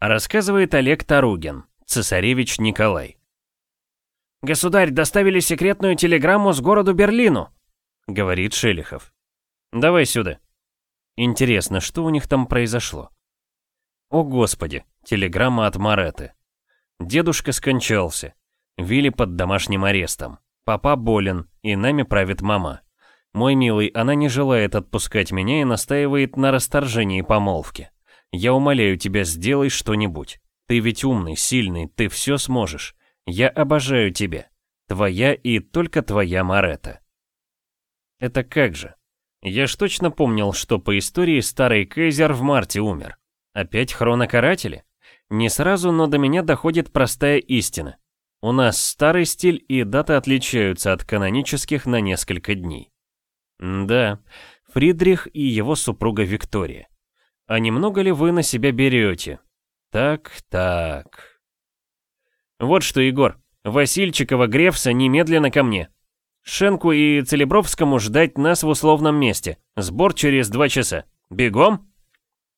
Рассказывает Олег Таругин, цесаревич Николай. «Государь, доставили секретную телеграмму с городу Берлину», — говорит Шелихов. «Давай сюда». Интересно, что у них там произошло? О господи, телеграмма от Мареты. Дедушка скончался. Вилли под домашним арестом. Папа болен, и нами правит мама. Мой милый, она не желает отпускать меня и настаивает на расторжении помолвки. Я умоляю тебя, сделай что-нибудь. Ты ведь умный, сильный, ты все сможешь. Я обожаю тебя. Твоя и только твоя Марета. Это как же? Я ж точно помнил, что по истории старый Кейзер в марте умер. Опять хронокаратели? Не сразу, но до меня доходит простая истина. У нас старый стиль и даты отличаются от канонических на несколько дней. да, Фридрих и его супруга Виктория. А немного ли вы на себя берете? Так, так. Вот что, Егор, Васильчикова, Грефса немедленно ко мне. Шенку и Целебровскому ждать нас в условном месте. Сбор через два часа. Бегом?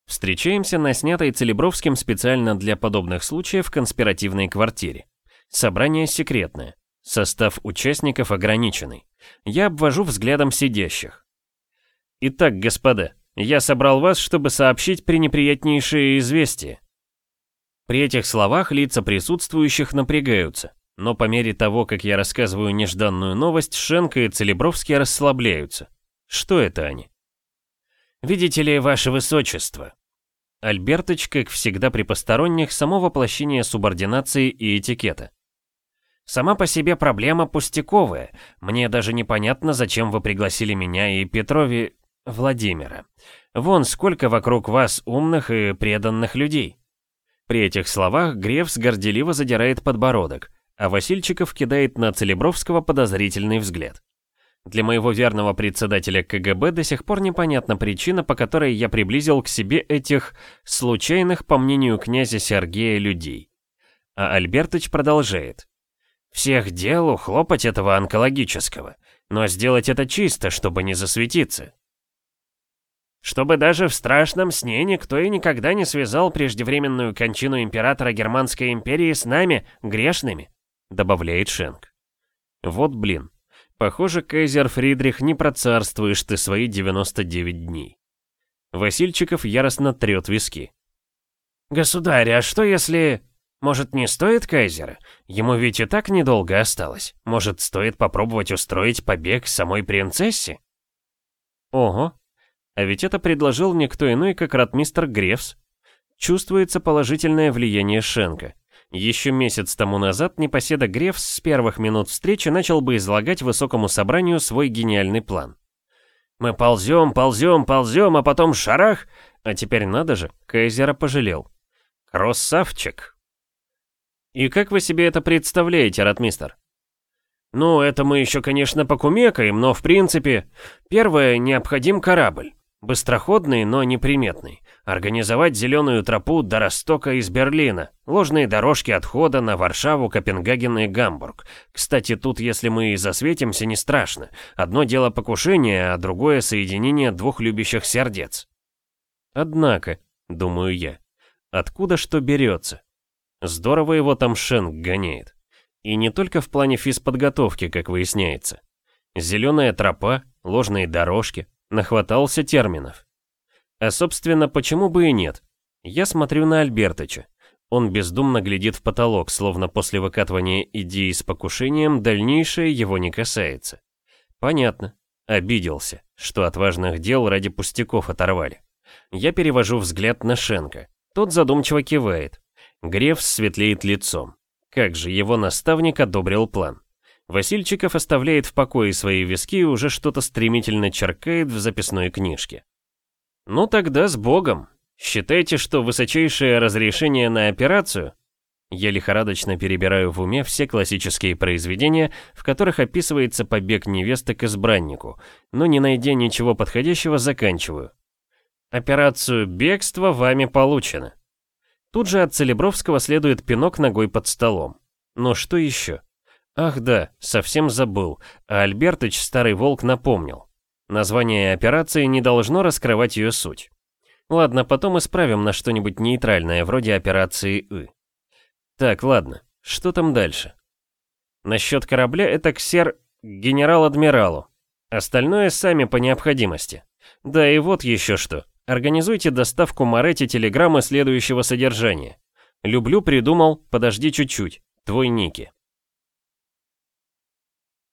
Встречаемся на снятой Целебровским специально для подобных случаев конспиративной квартире. Собрание секретное. Состав участников ограниченный. Я обвожу взглядом сидящих. Итак, господа, я собрал вас, чтобы сообщить пренеприятнейшее известие. При этих словах лица присутствующих напрягаются, но по мере того, как я рассказываю нежданную новость, Шенка и Целебровский расслабляются. Что это они? «Видите ли, ваше высочество?» Альбертыч, как всегда при посторонних, само воплощение субординации и этикета. «Сама по себе проблема пустяковая. Мне даже непонятно, зачем вы пригласили меня и Петрови... Владимира. Вон сколько вокруг вас умных и преданных людей. При этих словах Грефс горделиво задирает подбородок, а Васильчиков кидает на Целебровского подозрительный взгляд. Для моего верного председателя КГБ до сих пор непонятна причина, по которой я приблизил к себе этих случайных, по мнению князя Сергея, людей. А Альбертыч продолжает. «Всех дел ухлопать этого онкологического, но сделать это чисто, чтобы не засветиться. Чтобы даже в страшном сне никто и никогда не связал преждевременную кончину императора Германской империи с нами, грешными, добавляет Шенк. Вот блин. Похоже, кайзер Фридрих, не процарствуешь ты свои 99 дней. Васильчиков яростно трет виски. «Государь, а что если... Может, не стоит кайзера? Ему ведь и так недолго осталось. Может, стоит попробовать устроить побег самой принцессе?» Ого, а ведь это предложил никто иной, как ратмистр Грефс. Чувствуется положительное влияние Шенка. Еще месяц тому назад непоседа Грефс с первых минут встречи начал бы излагать высокому собранию свой гениальный план. «Мы ползем, ползем, ползем, а потом шарах!» А теперь надо же, Кайзера пожалел. Красавчик. И как вы себе это представляете, ратмистер? Ну, это мы еще, конечно, покумекаем, но в принципе... Первое, необходим корабль. Быстроходный, но неприметный. Организовать зеленую тропу до Ростока из Берлина. Ложные дорожки отхода на Варшаву, Копенгаген и Гамбург. Кстати, тут, если мы и засветимся, не страшно. Одно дело покушение, а другое соединение двух любящих сердец. Однако, думаю я, откуда что берется? Здорово его там Шенк гоняет. И не только в плане физподготовки, как выясняется. Зеленая тропа, ложные дорожки, Нахватался терминов. А собственно, почему бы и нет? Я смотрю на Альбертыча. Он бездумно глядит в потолок, словно после выкатывания идеи с покушением дальнейшее его не касается. Понятно. Обиделся, что от важных дел ради пустяков оторвали. Я перевожу взгляд на Шенка. Тот задумчиво кивает. Греф светлеет лицом. Как же его наставник одобрил план. Васильчиков оставляет в покое свои виски и уже что-то стремительно черкает в записной книжке. Ну тогда с Богом. Считайте, что высочайшее разрешение на операцию я лихорадочно перебираю в уме все классические произведения, в которых описывается побег невесты к избраннику, но не найдя ничего подходящего, заканчиваю. Операцию бегства вами получено. Тут же от Целебровского следует пинок ногой под столом. Но что еще? Ах да, совсем забыл, а Альбертыч, старый волк, напомнил. Название операции не должно раскрывать ее суть. Ладно, потом исправим на что-нибудь нейтральное, вроде операции «И». Так, ладно, что там дальше? Насчет корабля это ксер генерал-адмиралу. Остальное сами по необходимости. Да и вот еще что. Организуйте доставку Моретти телеграммы следующего содержания. Люблю, придумал, подожди чуть-чуть. Твой Ники.